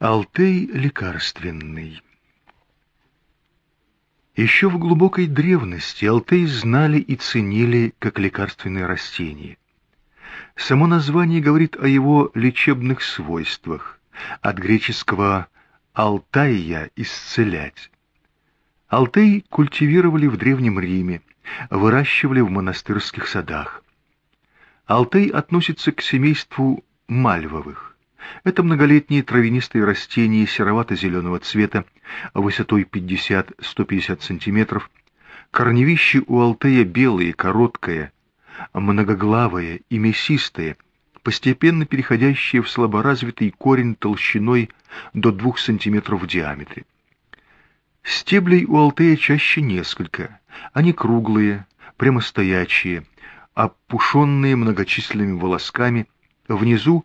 Алтей лекарственный Еще в глубокой древности Алтей знали и ценили как лекарственное растение. Само название говорит о его лечебных свойствах, от греческого «алтайя» — «исцелять». Алтей культивировали в Древнем Риме, выращивали в монастырских садах. Алтей относится к семейству мальвовых. Это многолетние травянистые растения серовато-зеленого цвета, высотой 50-150 см. Корневища у алтея белые, короткое, многоглавое и мясистое, постепенно переходящее в слаборазвитый корень толщиной до 2 см в диаметре. Стеблей у алтея чаще несколько. Они круглые, прямостоячие, опушенные многочисленными волосками, внизу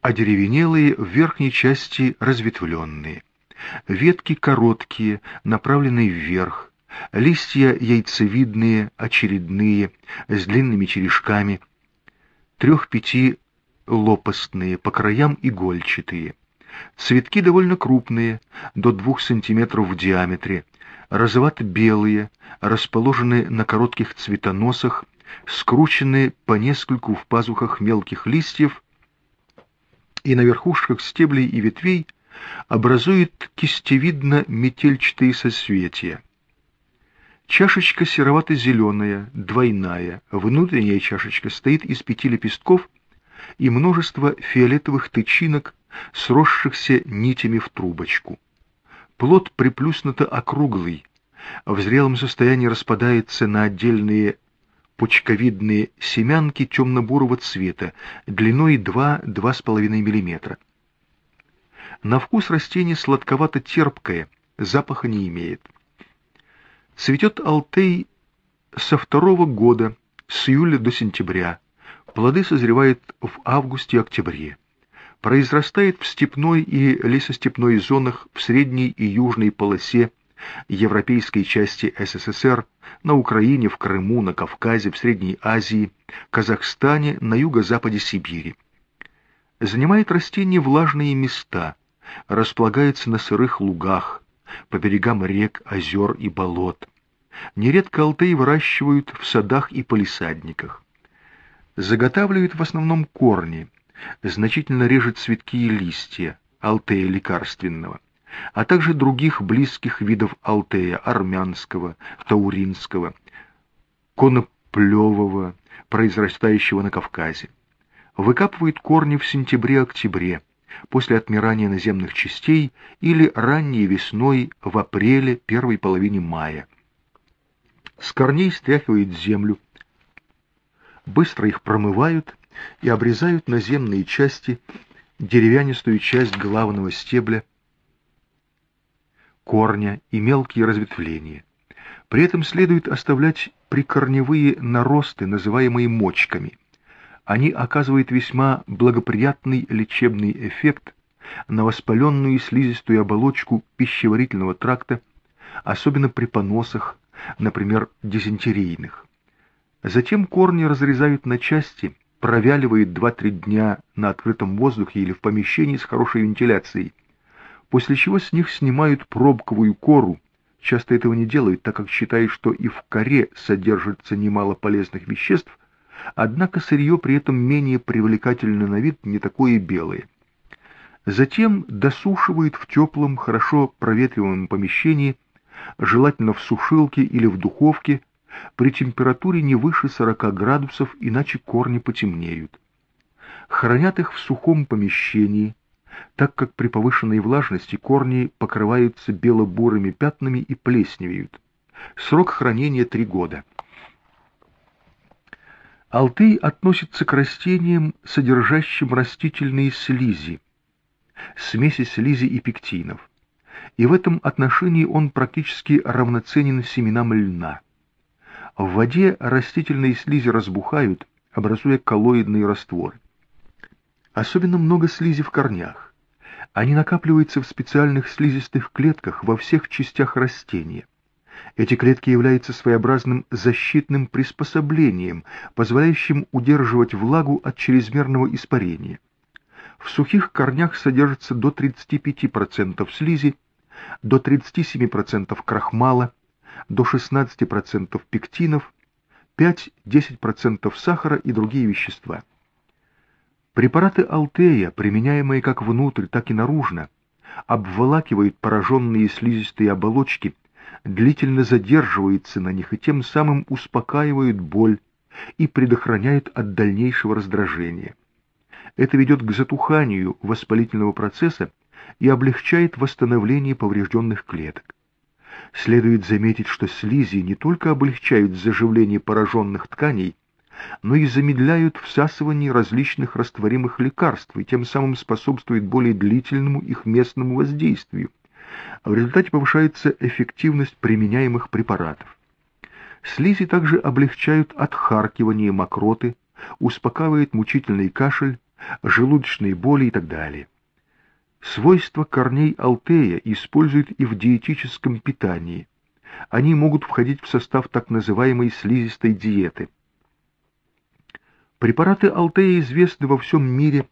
одеревенелые, в верхней части разветвленные. Ветки короткие, направленные вверх, листья яйцевидные, очередные, с длинными черешками, трех-пяти лопастные, по краям игольчатые. Цветки довольно крупные, до двух сантиметров в диаметре, розовато-белые, расположены на коротких цветоносах, скручены по нескольку в пазухах мелких листьев и на верхушках стеблей и ветвей образует кистевидно-метельчатые соцветия. Чашечка серовато-зеленая, двойная, внутренняя чашечка стоит из пяти лепестков и множества фиолетовых тычинок, сросшихся нитями в трубочку. Плод приплюснуто округлый, в зрелом состоянии распадается на отдельные почковидные семянки темно-бурого цвета, длиной 2-2,5 мм. На вкус растение сладковато-терпкое, запаха не имеет. Цветет алтей со второго года, с июля до сентября. Плоды созревают в августе-октябре. Произрастает в степной и лесостепной зонах в средней и южной полосе европейской части СССР, на Украине, в Крыму, на Кавказе, в Средней Азии, Казахстане, на юго-западе Сибири. Занимает растение влажные места, располагается на сырых лугах, по берегам рек, озер и болот. Нередко алтей выращивают в садах и полисадниках. Заготавливают в основном корни, значительно режет цветки и листья, алтея лекарственного а также других близких видов алтея, армянского, тауринского, коноплевого, произрастающего на Кавказе. Выкапывают корни в сентябре-октябре, после отмирания наземных частей или ранней весной в апреле, первой половине мая. С корней стряхивают землю, быстро их промывают и обрезают наземные части, деревянистую часть главного стебля, корня и мелкие разветвления. При этом следует оставлять прикорневые наросты, называемые мочками. Они оказывают весьма благоприятный лечебный эффект на воспаленную слизистую оболочку пищеварительного тракта, особенно при поносах, например, дизентерийных. Затем корни разрезают на части, провяливают 2-3 дня на открытом воздухе или в помещении с хорошей вентиляцией, после чего с них снимают пробковую кору. Часто этого не делают, так как считают, что и в коре содержится немало полезных веществ, однако сырье при этом менее привлекательно на вид, не такое белое. Затем досушивают в теплом, хорошо проветриваемом помещении, желательно в сушилке или в духовке, при температуре не выше 40 градусов, иначе корни потемнеют. Хранят их в сухом помещении, так как при повышенной влажности корни покрываются бело-бурыми пятнами и плесневеют. Срок хранения три года. Алтей относится к растениям, содержащим растительные слизи, смеси слизи и пектинов, и в этом отношении он практически равноценен семенам льна. В воде растительные слизи разбухают, образуя коллоидные растворы. Особенно много слизи в корнях. Они накапливаются в специальных слизистых клетках во всех частях растения. Эти клетки являются своеобразным защитным приспособлением, позволяющим удерживать влагу от чрезмерного испарения. В сухих корнях содержится до 35% слизи, до 37% крахмала, до 16% пектинов, 5-10% сахара и другие вещества. Препараты Алтея, применяемые как внутрь, так и наружно, обволакивают пораженные слизистые оболочки, длительно задерживаются на них и тем самым успокаивают боль и предохраняют от дальнейшего раздражения. Это ведет к затуханию воспалительного процесса и облегчает восстановление поврежденных клеток. Следует заметить, что слизи не только облегчают заживление пораженных тканей, но и замедляют всасывание различных растворимых лекарств и тем самым способствуют более длительному их местному воздействию. В результате повышается эффективность применяемых препаратов. Слизи также облегчают отхаркивание мокроты, успокаивают мучительный кашель, желудочные боли и так далее. Свойства корней алтея используют и в диетическом питании. Они могут входить в состав так называемой слизистой диеты. Препараты алтея известны во всем мире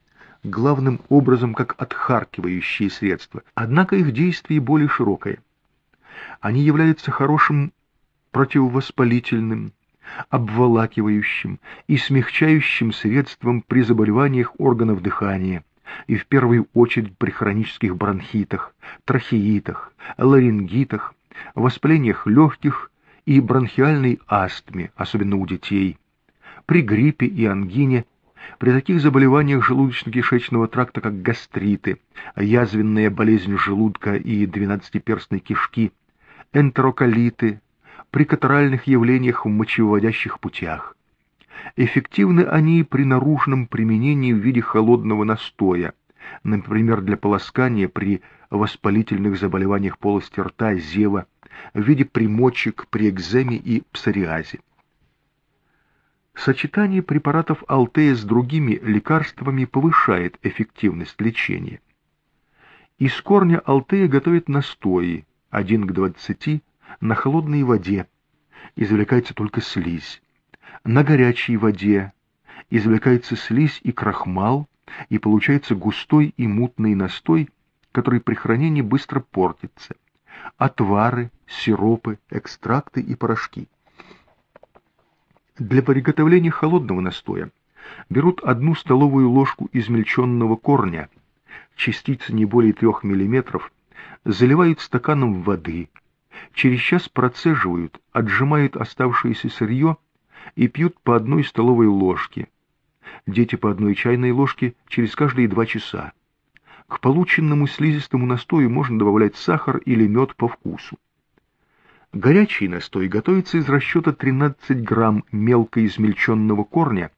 главным образом как отхаркивающие средства, однако их действие более широкое. Они являются хорошим противовоспалительным, обволакивающим и смягчающим средством при заболеваниях органов дыхания, и в первую очередь при хронических бронхитах, трахеитах, ларингитах, воспалениях легких и бронхиальной астме, особенно у детей, при гриппе и ангине, при таких заболеваниях желудочно-кишечного тракта, как гастриты, язвенная болезнь желудка и двенадцатиперстной кишки, энтероколиты, при катаральных явлениях в мочевыводящих путях. Эффективны они при наружном применении в виде холодного настоя, например, для полоскания при воспалительных заболеваниях полости рта, зева, в виде примочек при экземе и псориазе. Сочетание препаратов Алтея с другими лекарствами повышает эффективность лечения. Из корня Алтея готовят настои 1 к 20 на холодной воде, извлекается только слизь на горячей воде, извлекается слизь и крахмал, и получается густой и мутный настой, который при хранении быстро портится. Отвары, сиропы, экстракты и порошки. Для приготовления холодного настоя берут одну столовую ложку измельченного корня, частицы не более 3 мм, заливают стаканом воды, через час процеживают, отжимают оставшееся сырье и пьют по одной столовой ложке. Дети по одной чайной ложке через каждые два часа. К полученному слизистому настою можно добавлять сахар или мед по вкусу. Горячий настой готовится из расчета 13 грамм мелко измельченного корня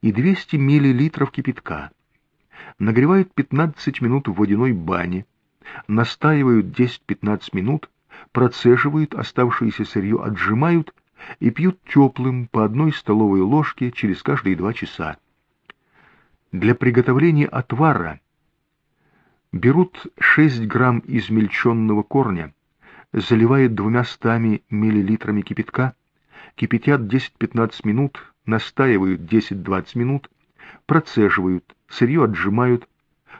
и 200 миллилитров кипятка. Нагревают 15 минут в водяной бане, настаивают 10-15 минут, процеживают оставшееся сырье, отжимают и пьют теплым по одной столовой ложке через каждые два часа. Для приготовления отвара берут 6 грамм измельченного корня, заливают двумя стами миллилитрами кипятка, кипятят 10-15 минут, настаивают 10-20 минут, процеживают, сырье отжимают,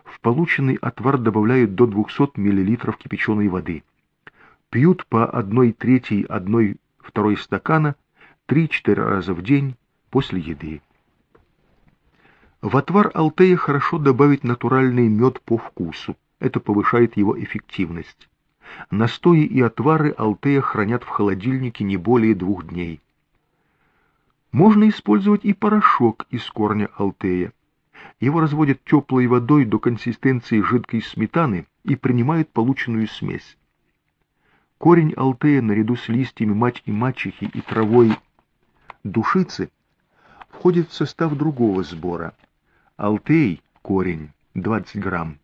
в полученный отвар добавляют до 200 миллилитров кипяченой воды. Пьют по 1 третьей 1 второй стакана 3-4 раза в день после еды. В отвар алтея хорошо добавить натуральный мед по вкусу. Это повышает его эффективность. Настои и отвары алтея хранят в холодильнике не более двух дней. Можно использовать и порошок из корня алтея. Его разводят теплой водой до консистенции жидкой сметаны и принимают полученную смесь. Корень алтея наряду с листьями мать и мачехи и травой душицы входит в состав другого сбора. Алтей, корень, 20 грамм.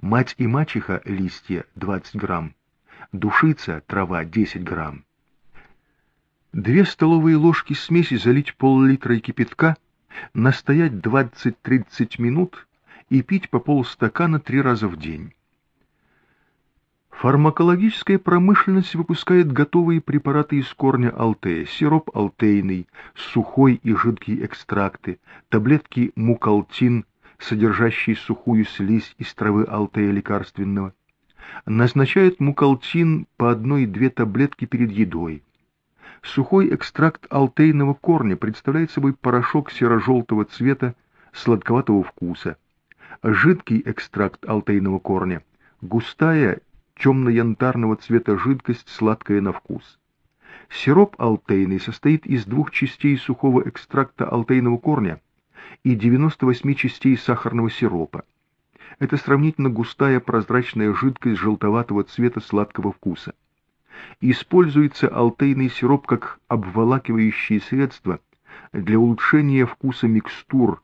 Мать и мачеха, листья, 20 грамм. Душица, трава, 10 грамм. Две столовые ложки смеси залить пол-литра кипятка, настоять 20-30 минут и пить по полстакана три раза в день. Фармакологическая промышленность выпускает готовые препараты из корня алтея, сироп алтейный, сухой и жидкие экстракты, таблетки мукалтин, содержащий сухую слизь из травы алтея лекарственного. Назначают мукалтин по одной-две таблетки перед едой. Сухой экстракт алтейного корня представляет собой порошок серо-желтого цвета, сладковатого вкуса. Жидкий экстракт алтейного корня – густая, темно-янтарного цвета жидкость, сладкая на вкус. Сироп алтейный состоит из двух частей сухого экстракта алтейного корня и 98 частей сахарного сиропа. Это сравнительно густая прозрачная жидкость желтоватого цвета сладкого вкуса. Используется алтейный сироп как обволакивающее средство для улучшения вкуса микстур.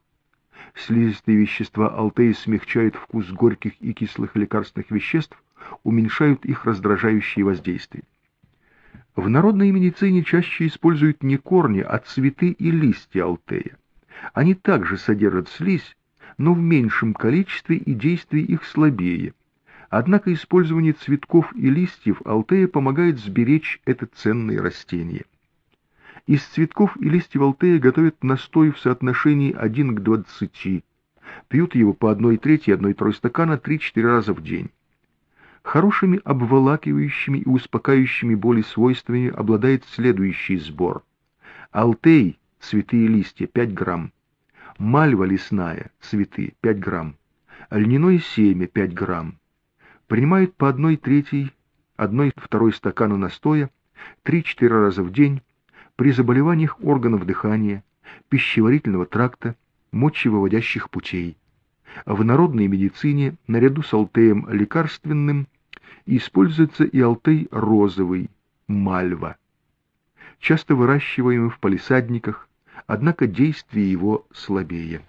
Слизистые вещества алтея смягчают вкус горьких и кислых лекарственных веществ, уменьшают их раздражающие воздействия. В народной медицине чаще используют не корни, а цветы и листья алтея. Они также содержат слизь, но в меньшем количестве и действие их слабее. Однако использование цветков и листьев алтея помогает сберечь это ценное растение. Из цветков и листьев алтея готовят настой в соотношении 1 к 20. Пьют его по 1 трети 1 второй стакана 3-4 раза в день. Хорошими обволакивающими и успокаивающими боли свойствами обладает следующий сбор. Алтей, цветы и листья, 5 грамм. Мальва лесная, цветы, 5 грамм. Льняное семя, 5 грамм. Принимают по 1 третьей, 1 второй стакана настоя 3-4 раза в день при заболеваниях органов дыхания, пищеварительного тракта, мочевыводящих путей. В народной медицине наряду с алтеем лекарственным используется и алтей розовый, мальва. Часто выращиваемый в палисадниках, однако действие его слабее.